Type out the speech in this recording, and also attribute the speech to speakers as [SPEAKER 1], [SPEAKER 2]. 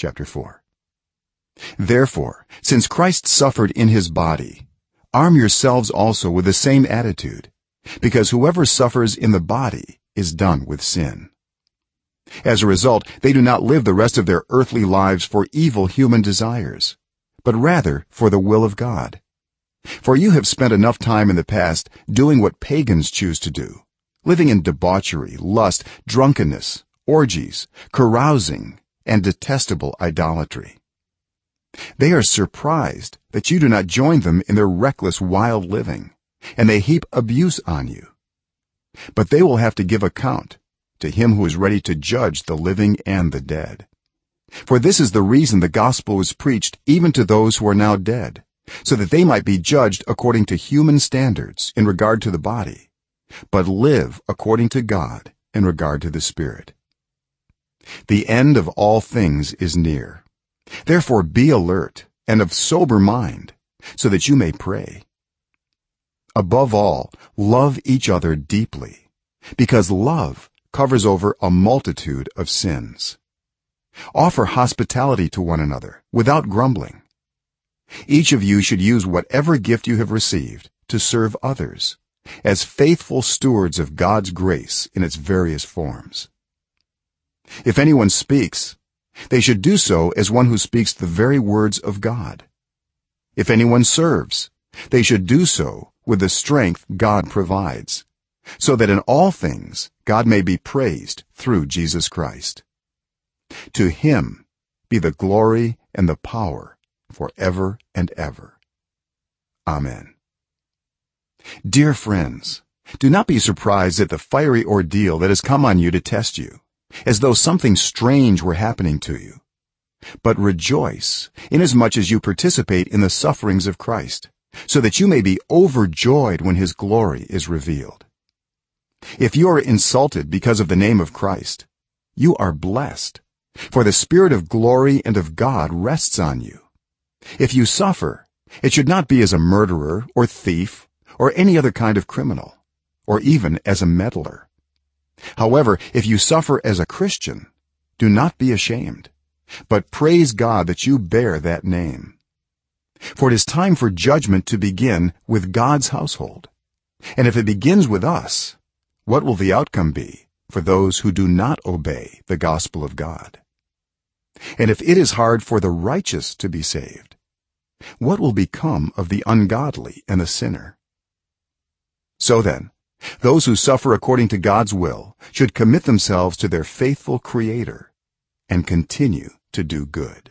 [SPEAKER 1] chapter 4 therefore since christ suffered in his body arm yourselves also with the same attitude because whoever suffers in the body is done with sin. As a result they do not live the rest of their earthly lives for evil human desires but rather for the will of god. For you have spent enough time in the past doing what pagans choose to do living in debauchery lust drunkenness orgies carousing and detestable idolatry. They are surprised that you do not join them in their reckless wild living and they heap abuse on you. But they will have to give account to him who is ready to judge the living and the dead. For this is the reason the gospel was preached even to those who are now dead so that they might be judged according to human standards in regard to the body but live according to god in regard to the spirit the end of all things is near. Therefore be alert and of sober mind so that you may pray. Above all love each other deeply because love covers over a multitude of sins. Offer hospitality to one another without grumbling. Each of you should use whatever gift you have received to serve others as faithful stewards of God's grace in its various forms if anyone speaks they should do so as one who speaks the very words of God. If anyone serves they should do so with the strength God provides so that in all things God may be praised through Jesus Christ. To him be the glory and the power forever and ever. Amen. Dear friends do not be surprised at the fiery ordeal that has come on you to test you as though something strange were happening to you. But rejoice inasmuch as you participate in the sufferings of Christ so that you may be overjoyed when his glory is revealed. If you are insulted because of the name of Christ you are blessed for the spirit of glory and of God rests on you. If you suffer it should not be as a murderer or thief or any other kind of criminal or even as a meddler however if you suffer as a christian do not be ashamed but praise god that you bear that name. For it is time for judgment to begin with god's household. And if it begins with us what will the outcome be for those who do not obey the gospel of god? And if it is hard for the righteous to be saved what will become of the ungodly and the sinner? So then those who suffer according to God's will should commit themselves to their faithful creator and continue to do good